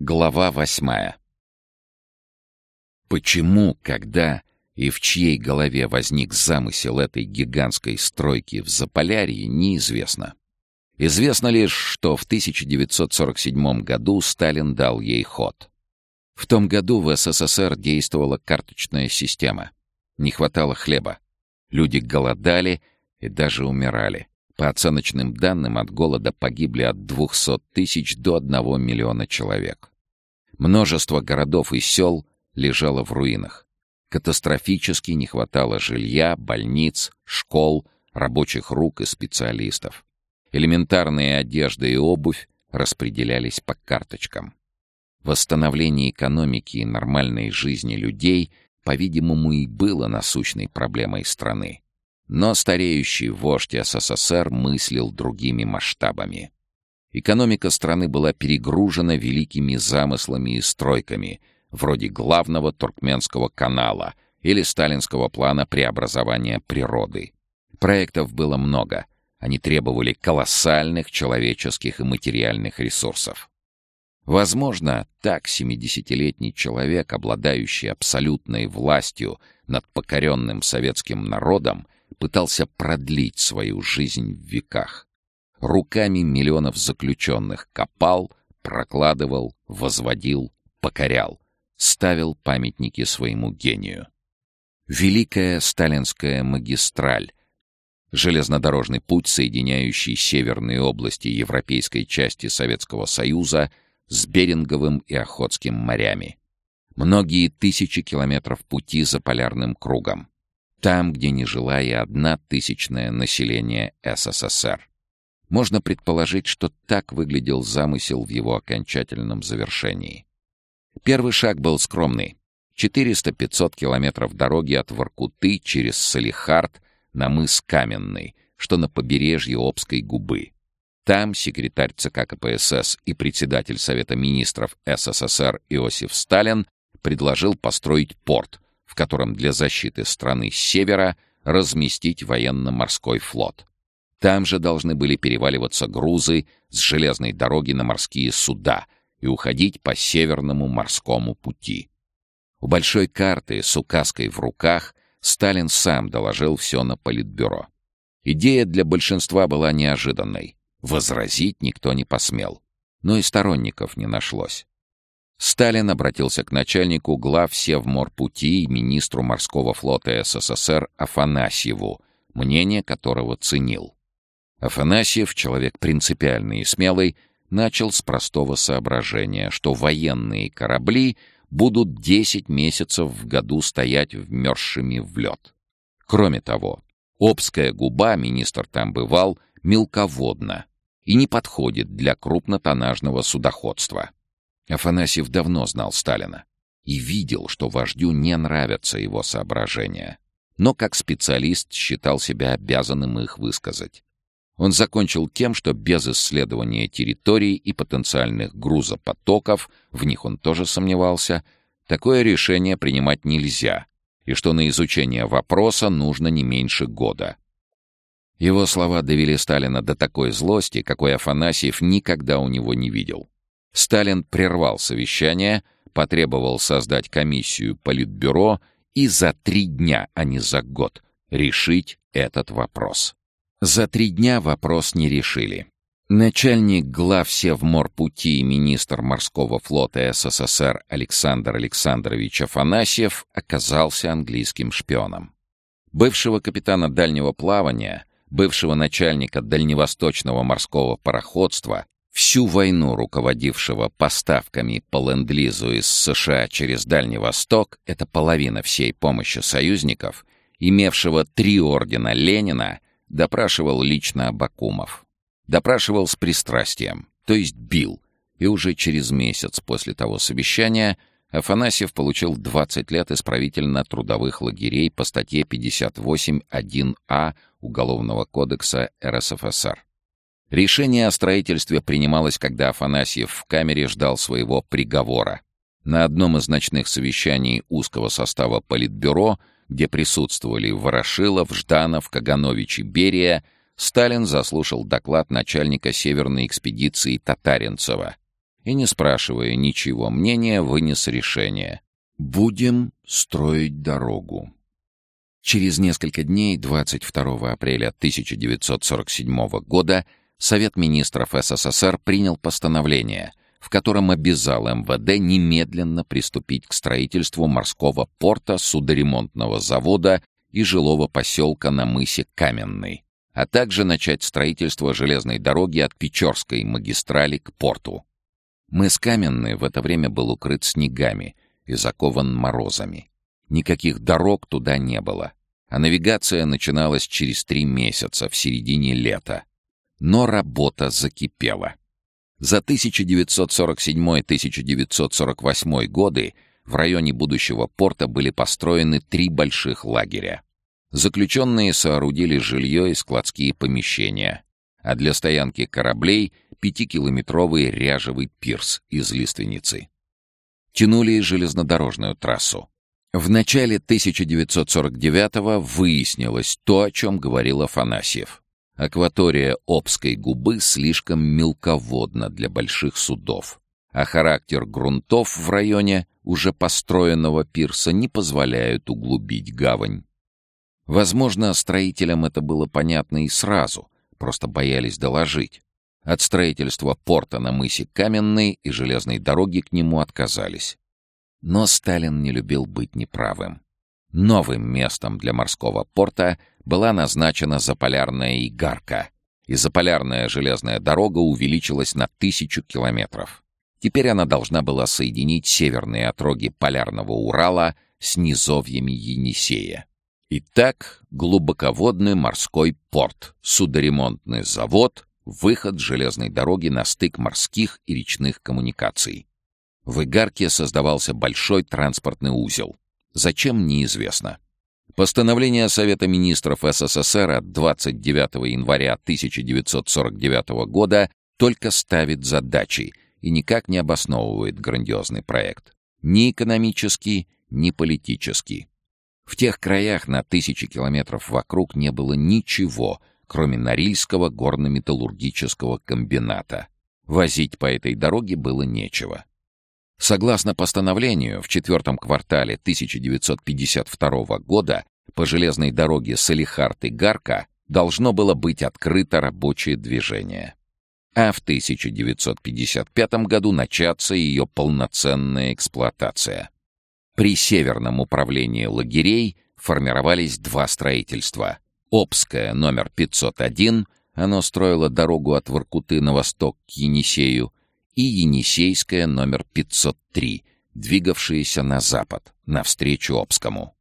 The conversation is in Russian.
Глава восьмая. Почему, когда и в чьей голове возник замысел этой гигантской стройки в Заполярье, неизвестно. Известно лишь, что в 1947 году Сталин дал ей ход. В том году в СССР действовала карточная система. Не хватало хлеба. Люди голодали и даже умирали. По оценочным данным, от голода погибли от 200 тысяч до 1 миллиона человек. Множество городов и сел лежало в руинах. Катастрофически не хватало жилья, больниц, школ, рабочих рук и специалистов. Элементарные одежда и обувь распределялись по карточкам. Восстановление экономики и нормальной жизни людей, по-видимому, и было насущной проблемой страны. Но стареющий вождь СССР мыслил другими масштабами. Экономика страны была перегружена великими замыслами и стройками, вроде главного Туркменского канала или сталинского плана преобразования природы. Проектов было много. Они требовали колоссальных человеческих и материальных ресурсов. Возможно, так 70-летний человек, обладающий абсолютной властью над покоренным советским народом, пытался продлить свою жизнь в веках. Руками миллионов заключенных копал, прокладывал, возводил, покорял, ставил памятники своему гению. Великая сталинская магистраль, железнодорожный путь, соединяющий северные области европейской части Советского Союза с Беринговым и Охотским морями. Многие тысячи километров пути за полярным кругом там, где не жила и одна тысячное население СССР. Можно предположить, что так выглядел замысел в его окончательном завершении. Первый шаг был скромный. 400-500 километров дороги от Воркуты через Салихард на мыс Каменный, что на побережье Обской губы. Там секретарь ЦК КПСС и председатель Совета министров СССР Иосиф Сталин предложил построить порт — в котором для защиты страны с севера разместить военно-морской флот. Там же должны были переваливаться грузы с железной дороги на морские суда и уходить по Северному морскому пути. У большой карты с указкой в руках Сталин сам доложил все на Политбюро. Идея для большинства была неожиданной. Возразить никто не посмел. Но и сторонников не нашлось. Сталин обратился к начальнику глав Севморпути и министру морского флота СССР Афанасьеву, мнение которого ценил. Афанасьев, человек принципиальный и смелый, начал с простого соображения, что военные корабли будут 10 месяцев в году стоять вмерзшими в лед. Кроме того, Обская губа, министр там бывал, мелководна и не подходит для крупнотоннажного судоходства. Афанасьев давно знал Сталина и видел, что вождю не нравятся его соображения, но как специалист считал себя обязанным их высказать. Он закончил тем, что без исследования территорий и потенциальных грузопотоков, в них он тоже сомневался, такое решение принимать нельзя, и что на изучение вопроса нужно не меньше года. Его слова довели Сталина до такой злости, какой Афанасьев никогда у него не видел. Сталин прервал совещание, потребовал создать комиссию Политбюро и за три дня, а не за год, решить этот вопрос. За три дня вопрос не решили. Начальник глав Севморпути и министр морского флота СССР Александр Александрович Афанасьев оказался английским шпионом. Бывшего капитана дальнего плавания, бывшего начальника дальневосточного морского пароходства всю войну руководившего поставками по ленд-лизу из США через Дальний Восток, это половина всей помощи союзников, имевшего три ордена Ленина, допрашивал лично Абакумов. Допрашивал с пристрастием, то есть бил, и уже через месяц после того совещания Афанасьев получил 20 лет исправительно-трудовых лагерей по статье 58.1а Уголовного кодекса РСФСР. Решение о строительстве принималось, когда Афанасьев в камере ждал своего приговора. На одном из ночных совещаний узкого состава Политбюро, где присутствовали Ворошилов, Жданов, Каганович и Берия, Сталин заслушал доклад начальника северной экспедиции Татаринцева. и, не спрашивая ничего мнения, вынес решение. «Будем строить дорогу». Через несколько дней, 22 апреля 1947 года, Совет министров СССР принял постановление, в котором обязал МВД немедленно приступить к строительству морского порта, судоремонтного завода и жилого поселка на мысе Каменный, а также начать строительство железной дороги от Печорской магистрали к порту. Мыс Каменный в это время был укрыт снегами и закован морозами. Никаких дорог туда не было, а навигация начиналась через три месяца, в середине лета. Но работа закипела. За 1947-1948 годы в районе будущего порта были построены три больших лагеря. Заключенные соорудили жилье и складские помещения, а для стоянки кораблей — пятикилометровый ряжевый пирс из лиственницы. Тянули железнодорожную трассу. В начале 1949-го выяснилось то, о чем говорил Афанасьев. Акватория Обской губы слишком мелководна для больших судов, а характер грунтов в районе уже построенного пирса не позволяют углубить гавань. Возможно, строителям это было понятно и сразу, просто боялись доложить. От строительства порта на мысе Каменный и железной дороги к нему отказались. Но Сталин не любил быть неправым. Новым местом для морского порта была назначена заполярная Игарка, и заполярная железная дорога увеличилась на тысячу километров. Теперь она должна была соединить северные отроги полярного Урала с низовьями Енисея. Итак, глубоководный морской порт, судоремонтный завод, выход железной дороги на стык морских и речных коммуникаций. В Игарке создавался большой транспортный узел. Зачем, неизвестно. Постановление Совета министров СССР от 29 января 1949 года только ставит задачи и никак не обосновывает грандиозный проект. Ни экономический, ни политический. В тех краях на тысячи километров вокруг не было ничего, кроме Норильского горно-металлургического комбината. Возить по этой дороге было нечего. Согласно постановлению, в четвертом квартале 1952 года по железной дороге Салихард и Гарка должно было быть открыто рабочее движение. А в 1955 году начаться ее полноценная эксплуатация. При Северном управлении лагерей формировались два строительства. Обское номер 501, оно строило дорогу от Воркуты на восток к Енисею, и Енисейская номер 503, двигавшаяся на запад, навстречу Обскому.